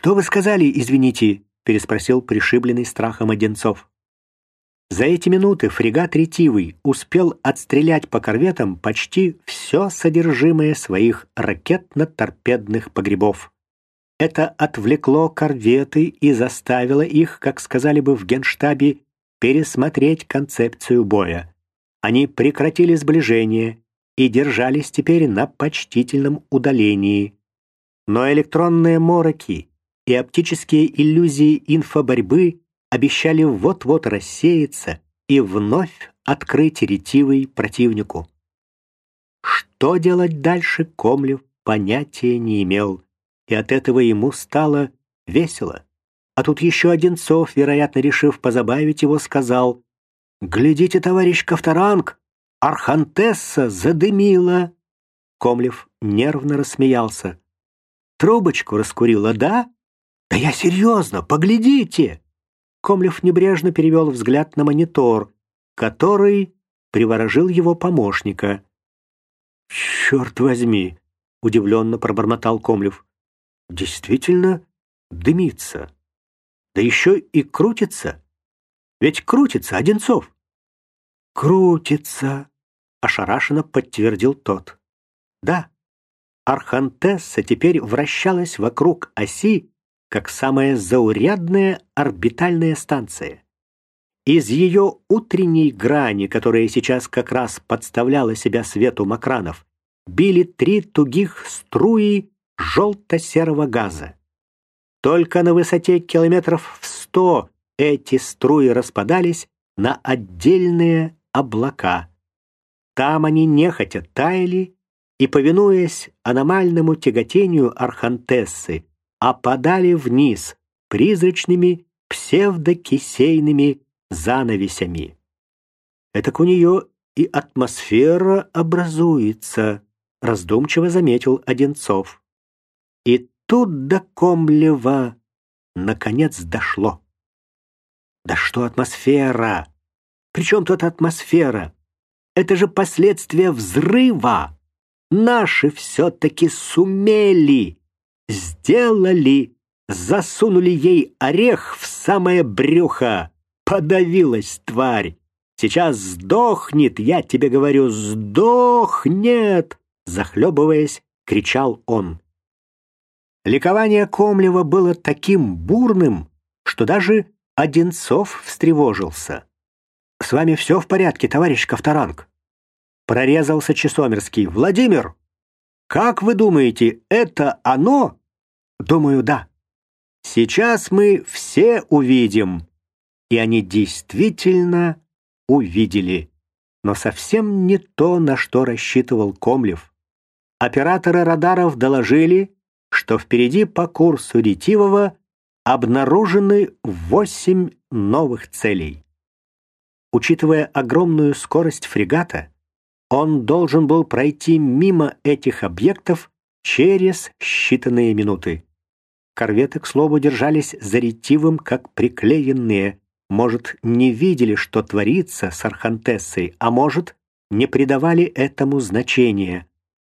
«Что вы сказали, извините?» — переспросил пришибленный страхом Одинцов. За эти минуты фрегат «Ретивый» успел отстрелять по корветам почти все содержимое своих ракетно-торпедных погребов. Это отвлекло корветы и заставило их, как сказали бы в генштабе, пересмотреть концепцию боя. Они прекратили сближение и держались теперь на почтительном удалении. Но электронные мороки и оптические иллюзии инфоборьбы обещали вот-вот рассеяться и вновь открыть ретивый противнику. Что делать дальше, Комлев понятия не имел, и от этого ему стало весело. А тут еще Одинцов, вероятно, решив позабавить его, сказал «Глядите, товарищ Ковторанг, Архантесса задымила!» Комлев нервно рассмеялся. «Трубочку раскурила, да? Да я серьезно, поглядите!» Комлев небрежно перевел взгляд на монитор, который приворожил его помощника. «Черт возьми!» — удивленно пробормотал Комлев. «Действительно дымится. Да еще и крутится. Ведь крутится, Одинцов!» «Крутится!» — ошарашенно подтвердил тот. «Да, Архантесса теперь вращалась вокруг оси, как самая заурядная орбитальная станция. Из ее утренней грани, которая сейчас как раз подставляла себя свету макранов, били три тугих струи желто-серого газа. Только на высоте километров в сто эти струи распадались на отдельные облака. Там они нехотя таяли и, повинуясь аномальному тяготению Архантессы, опадали вниз призрачными псевдокисейными занавесями. Это у нее и атмосфера образуется, раздумчиво заметил Одинцов. И тут до Комлева наконец дошло. Да что атмосфера? При чем тут атмосфера? Это же последствия взрыва. Наши все-таки сумели Сделали! Засунули ей орех в самое брюхо. Подавилась тварь. Сейчас сдохнет, я тебе говорю, сдохнет!» Захлебываясь, кричал он. Ликование Комлева было таким бурным, что даже Одинцов встревожился. «С вами все в порядке, товарищ Ковторанг?» Прорезался Чесомерский. «Владимир, как вы думаете, это оно Думаю, да. Сейчас мы все увидим. И они действительно увидели. Но совсем не то, на что рассчитывал Комлев. Операторы радаров доложили, что впереди по курсу Ретивого обнаружены восемь новых целей. Учитывая огромную скорость фрегата, он должен был пройти мимо этих объектов через считанные минуты. Корветы, к слову, держались за ретивым, как приклеенные. Может, не видели, что творится с Архантессой, а может, не придавали этому значения.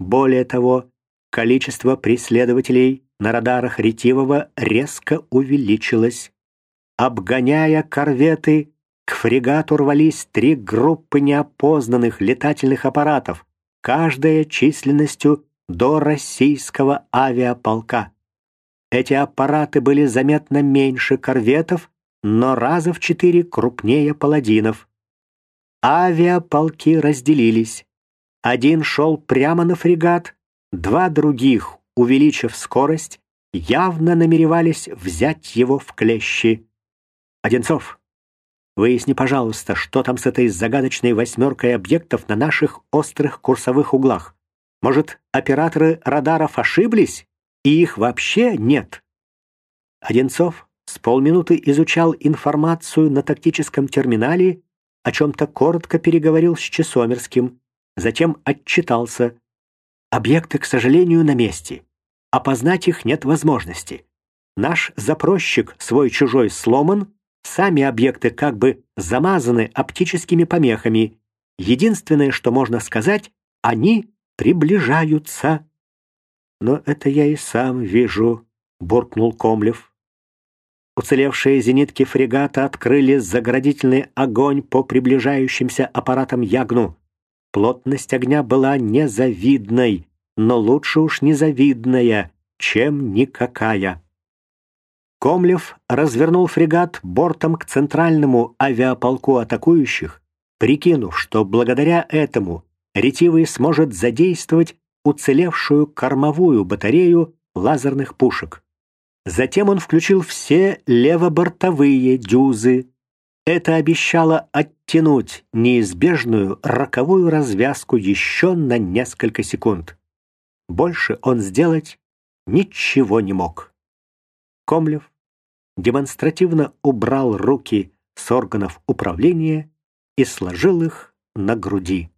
Более того, количество преследователей на радарах ретивого резко увеличилось. Обгоняя корветы, к фрегату рвались три группы неопознанных летательных аппаратов, каждая численностью до российского авиаполка. Эти аппараты были заметно меньше корветов, но раза в четыре крупнее паладинов. Авиаполки разделились. Один шел прямо на фрегат, два других, увеличив скорость, явно намеревались взять его в клещи. «Одинцов, выясни, пожалуйста, что там с этой загадочной восьмеркой объектов на наших острых курсовых углах. Может, операторы радаров ошиблись?» И их вообще нет. Одинцов с полминуты изучал информацию на тактическом терминале, о чем-то коротко переговорил с Чесомерским, затем отчитался. Объекты, к сожалению, на месте. Опознать их нет возможности. Наш запросчик свой-чужой сломан, сами объекты как бы замазаны оптическими помехами. Единственное, что можно сказать, они приближаются. «Но это я и сам вижу», — буркнул Комлев. Уцелевшие зенитки фрегата открыли заградительный огонь по приближающимся аппаратам Ягну. Плотность огня была незавидной, но лучше уж незавидная, чем никакая. Комлев развернул фрегат бортом к центральному авиаполку атакующих, прикинув, что благодаря этому ретивый сможет задействовать уцелевшую кормовую батарею лазерных пушек. Затем он включил все левобортовые дюзы. Это обещало оттянуть неизбежную роковую развязку еще на несколько секунд. Больше он сделать ничего не мог. Комлев демонстративно убрал руки с органов управления и сложил их на груди.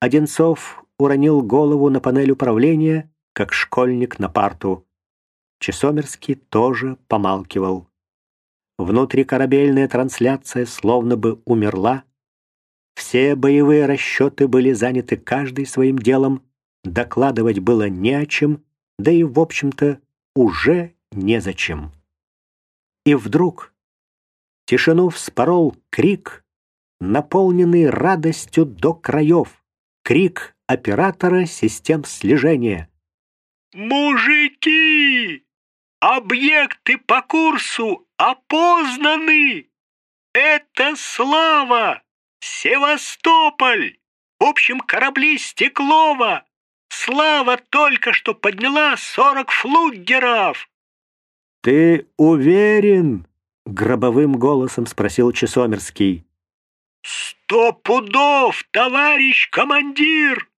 Одинцов уронил голову на панель управления, как школьник на парту. Чесомерский тоже помалкивал. Внутрикорабельная трансляция словно бы умерла. Все боевые расчеты были заняты каждый своим делом, докладывать было не о чем, да и, в общем-то, уже незачем. И вдруг тишину вспорол крик, наполненный радостью до краев, крик оператора систем слежения. «Мужики! Объекты по курсу опознаны! Это Слава! Севастополь! В общем, корабли Стеклова! Слава только что подняла сорок флугеров!» «Ты уверен?» — гробовым голосом спросил Чесомерский. «Сто пудов, товарищ командир!»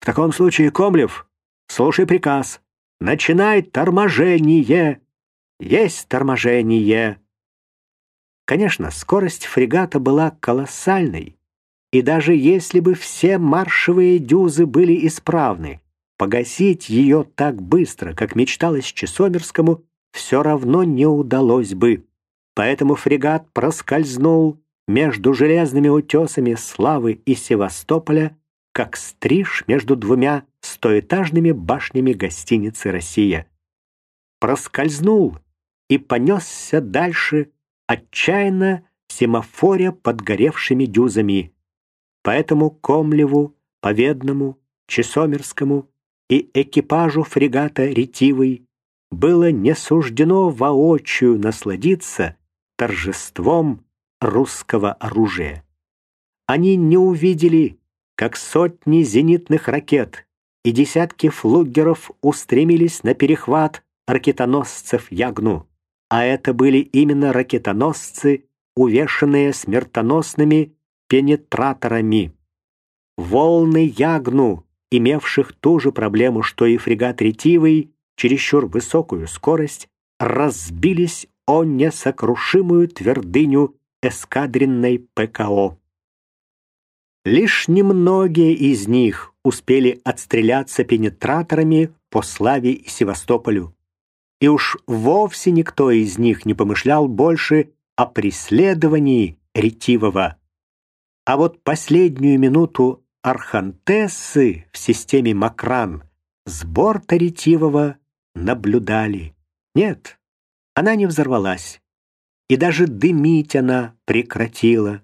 «В таком случае, Комлев, слушай приказ. Начинай торможение!» «Есть торможение!» Конечно, скорость фрегата была колоссальной, и даже если бы все маршевые дюзы были исправны, погасить ее так быстро, как мечталось Чесомерскому, все равно не удалось бы. Поэтому фрегат проскользнул между железными утесами Славы и Севастополя, как стриж между двумя стоэтажными башнями гостиницы «Россия». Проскользнул и понесся дальше, отчаянно семафоря подгоревшими дюзами. Поэтому Комлеву, Поведному, Чесомерскому и экипажу фрегата «Ретивый» было не суждено воочию насладиться торжеством русского оружия. Они не увидели, как сотни зенитных ракет и десятки флугеров устремились на перехват ракетоносцев Ягну, а это были именно ракетоносцы, увешанные смертоносными пенетраторами. Волны Ягну, имевших ту же проблему, что и фрегат Ретивый, чересчур высокую скорость, разбились о несокрушимую твердыню эскадренной ПКО. Лишь немногие из них успели отстреляться пенетраторами по Славе и Севастополю. И уж вовсе никто из них не помышлял больше о преследовании ретивого. А вот последнюю минуту архантессы в системе Макран с борта ретивого наблюдали. Нет, она не взорвалась. И даже дымить она прекратила.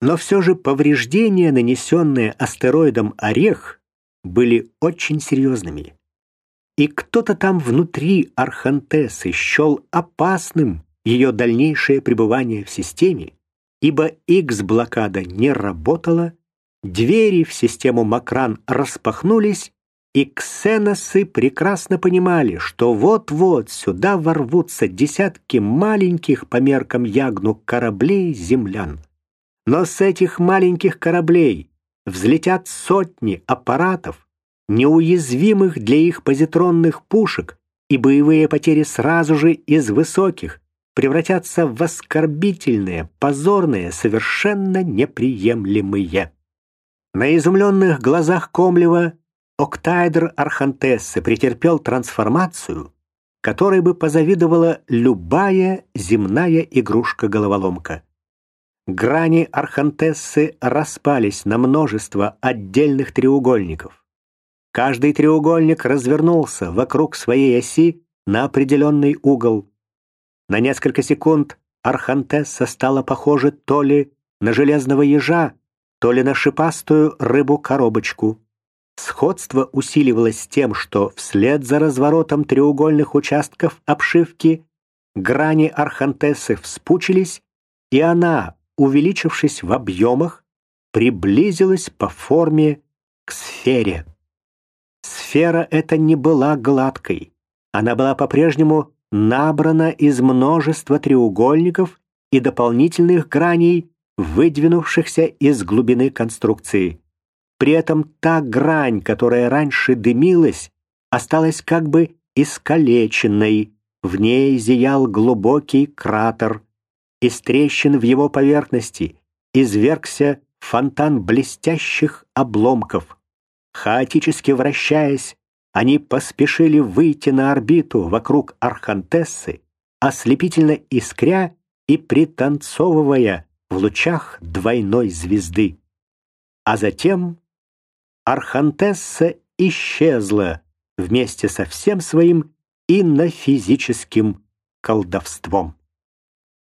Но все же повреждения, нанесенные астероидом Орех, были очень серьезными. И кто-то там внутри Архантесы счел опасным ее дальнейшее пребывание в системе, ибо X-блокада не работала, двери в систему Макран распахнулись, и ксеносы прекрасно понимали, что вот-вот сюда ворвутся десятки маленьких по меркам Ягну кораблей землян. Но с этих маленьких кораблей взлетят сотни аппаратов, неуязвимых для их позитронных пушек, и боевые потери сразу же из высоких превратятся в оскорбительные, позорные, совершенно неприемлемые. На изумленных глазах Комлева Октайдер Архантессы претерпел трансформацию, которой бы позавидовала любая земная игрушка-головоломка. Грани Архантессы распались на множество отдельных треугольников. Каждый треугольник развернулся вокруг своей оси на определенный угол. На несколько секунд Архантесса стала похожа то ли на железного ежа, то ли на шипастую рыбу-коробочку. Сходство усиливалось тем, что вслед за разворотом треугольных участков обшивки грани Архантессы вспучились, и она, увеличившись в объемах, приблизилась по форме к сфере. Сфера эта не была гладкой. Она была по-прежнему набрана из множества треугольников и дополнительных граней, выдвинувшихся из глубины конструкции. При этом та грань, которая раньше дымилась, осталась как бы искалеченной, в ней зиял глубокий кратер. Из трещин в его поверхности извергся фонтан блестящих обломков. Хаотически вращаясь, они поспешили выйти на орбиту вокруг Архантессы, ослепительно искря и пританцовывая в лучах двойной звезды. А затем Архантесса исчезла вместе со всем своим инофизическим колдовством.